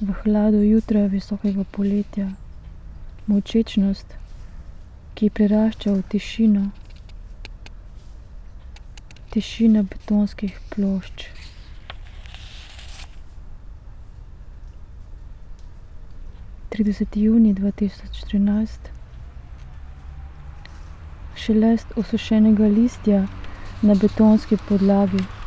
v hladu jutra visokega poletja, molčečnost, ki prerašča v tišino, tišina betonskih plošč. Trideseti junij dva tisoč trinajst. Šelest osušenega listja na betonski podlagi.